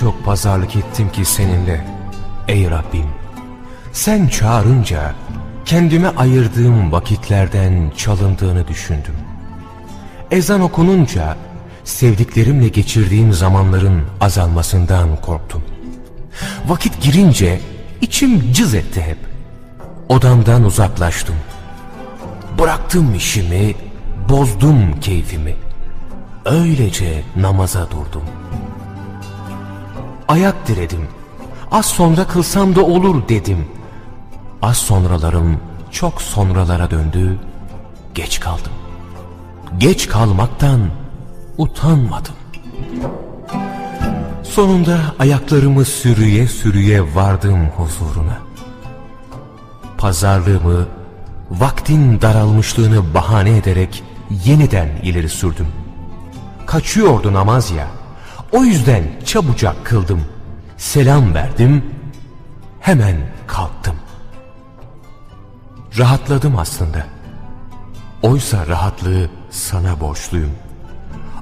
çok pazarlık ettim ki seninle ey Rabbim. Sen çağırınca kendime ayırdığım vakitlerden çalındığını düşündüm. Ezan okununca sevdiklerimle geçirdiğim zamanların azalmasından korktum. Vakit girince içim cız etti hep. Odamdan uzaklaştım. Bıraktım işimi, bozdum keyfimi. Öylece namaza durdum. Ayak diredim. Az sonra kılsam da olur dedim. Az sonralarım çok sonralara döndü. Geç kaldım. Geç kalmaktan utanmadım. Sonunda ayaklarımı sürüye sürüye vardım huzuruna. Pazarlığımı, vaktin daralmışlığını bahane ederek yeniden ileri sürdüm. Kaçıyordu namaz ya, o yüzden çabucak kıldım. Selam verdim, hemen kalktım. Rahatladım aslında. Oysa rahatlığı sana borçluyum.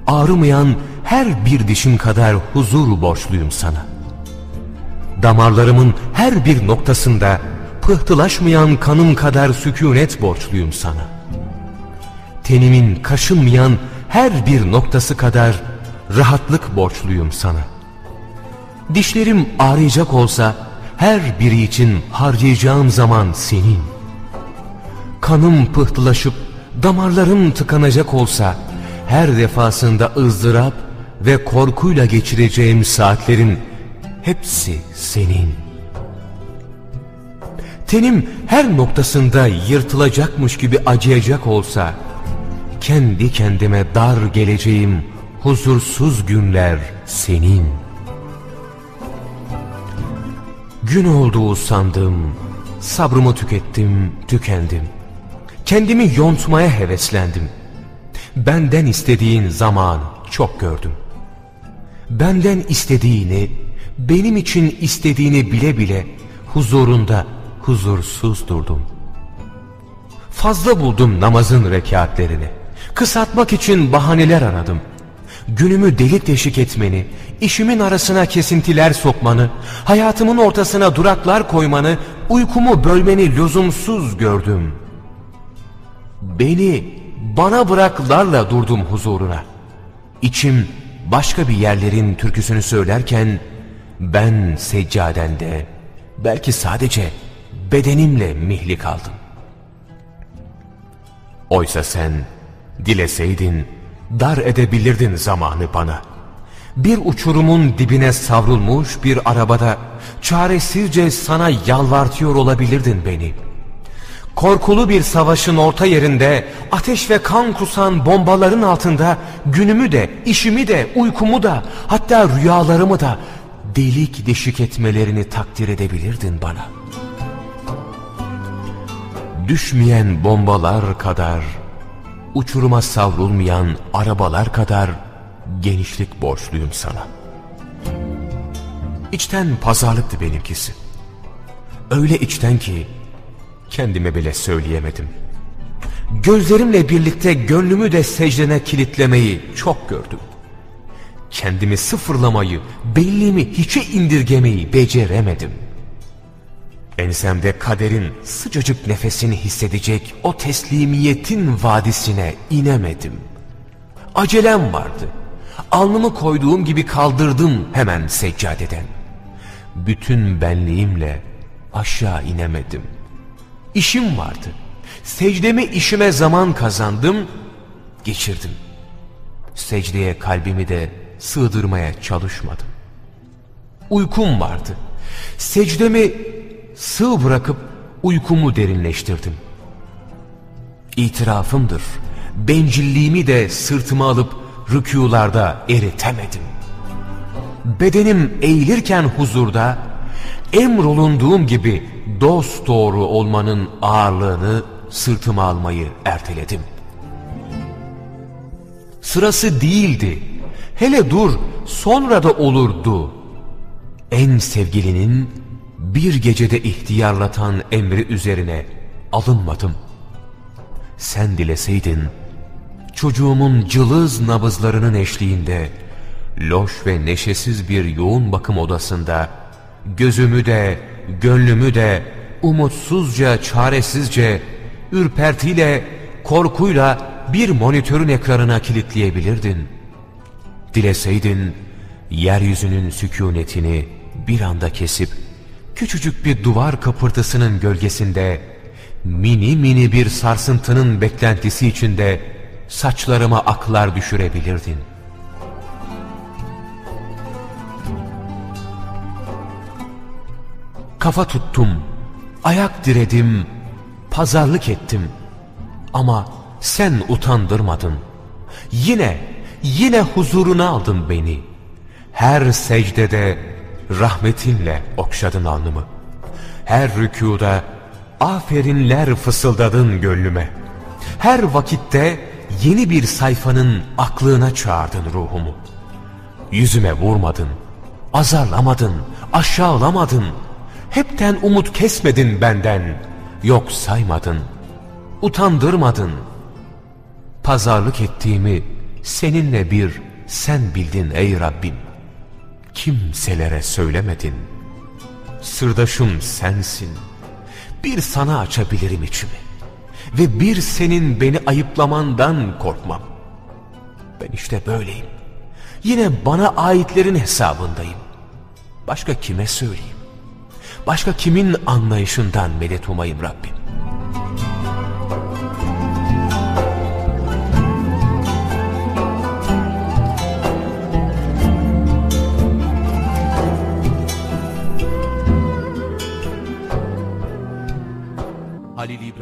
Ağrımayan her bir dişim kadar huzur borçluyum sana. Damarlarımın her bir noktasında pıhtılaşmayan kanım kadar sükunet borçluyum sana. Tenimin kaşınmayan her bir noktası kadar rahatlık borçluyum sana. Dişlerim ağrıyacak olsa her biri için harcayacağım zaman senin. Kanım pıhtılaşıp damarlarım tıkanacak olsa her defasında ızdırap ve korkuyla geçireceğim saatlerin hepsi senin. Tenim her noktasında yırtılacakmış gibi acıyacak olsa kendi kendime dar geleceğim huzursuz günler senin. Gün olduğu sandım, sabrımı tükettim, tükendim. Kendimi yontmaya heveslendim. Benden istediğin zaman çok gördüm. Benden istediğini, benim için istediğini bile bile huzurunda huzursuz durdum. Fazla buldum namazın rekatlerini. Kısaltmak için bahaneler aradım. Günümü delik deşik etmeni, işimin arasına kesintiler sokmanı, hayatımın ortasına duraklar koymanı, uykumu bölmeni lüzumsuz gördüm. Beni bana bıraklarla durdum huzuruna. İçim başka bir yerlerin türküsünü söylerken ben seccadende belki sadece bedenimle mihli kaldım. Oysa sen dileseydin dar edebilirdin zamanı bana. Bir uçurumun dibine savrulmuş bir arabada çaresizce sana yalvartıyor olabilirdin beni. Korkulu bir savaşın orta yerinde ateş ve kan kusan bombaların altında günümü de, işimi de, uykumu da hatta rüyalarımı da delik deşik etmelerini takdir edebilirdin bana. Düşmeyen bombalar kadar uçuruma savrulmayan arabalar kadar genişlik borçluyum sana. İçten pazarlıktı benimkisi. Öyle içten ki kendime bile söyleyemedim. Gözlerimle birlikte gönlümü de secdene kilitlemeyi çok gördüm. Kendimi sıfırlamayı, bellimi hiçe indirgemeyi beceremedim. Ensemde kaderin sıcacık nefesini hissedecek o teslimiyetin vadisine inemedim. Acelem vardı. Alnımı koyduğum gibi kaldırdım hemen seccadeden. Bütün benliğimle aşağı inemedim. İşim vardı. Secdemi işime zaman kazandım, geçirdim. Secdeye kalbimi de sığdırmaya çalışmadım. Uykum vardı. Secdemi sığ bırakıp uykumu derinleştirdim. İtirafımdır. Bencilliğimi de sırtıma alıp rükûlarda eritemedim. Bedenim eğilirken huzurda emrolunduğum gibi dost doğru olmanın ağırlığını sırtıma almayı erteledim. Sırası değildi. Hele dur sonra da olurdu. En sevgilinin bir gecede ihtiyarlatan emri üzerine alınmadım. Sen dileseydin çocuğumun cılız nabızlarının eşliğinde loş ve neşesiz bir yoğun bakım odasında gözümü de, gönlümü de umutsuzca, çaresizce, ürpertiyle, korkuyla bir monitörün ekranına kilitleyebilirdin. Dileseydin, yeryüzünün sükunetini bir anda kesip, küçücük bir duvar kapırtısının gölgesinde, mini mini bir sarsıntının beklentisi içinde saçlarıma aklar düşürebilirdin. Kafa tuttum, ayak diredim, pazarlık ettim. Ama sen utandırmadın. Yine, yine huzuruna aldın beni. Her secdede rahmetinle okşadın alnımı. Her rükuda aferinler fısıldadın gönlüme. Her vakitte yeni bir sayfanın aklına çağırdın ruhumu. Yüzüme vurmadın, azarlamadın, aşağılamadın. Hepten umut kesmedin benden, yok saymadın, utandırmadın. Pazarlık ettiğimi seninle bir sen bildin ey Rabbim. Kimselere söylemedin. Sırdaşım sensin. Bir sana açabilirim içimi. Ve bir senin beni ayıplamandan korkmam. Ben işte böyleyim. Yine bana aitlerin hesabındayım. Başka kime söyleyeyim? Başka kimin anlayışından medet umayım Rabbim?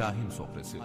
İbrahim Sofrası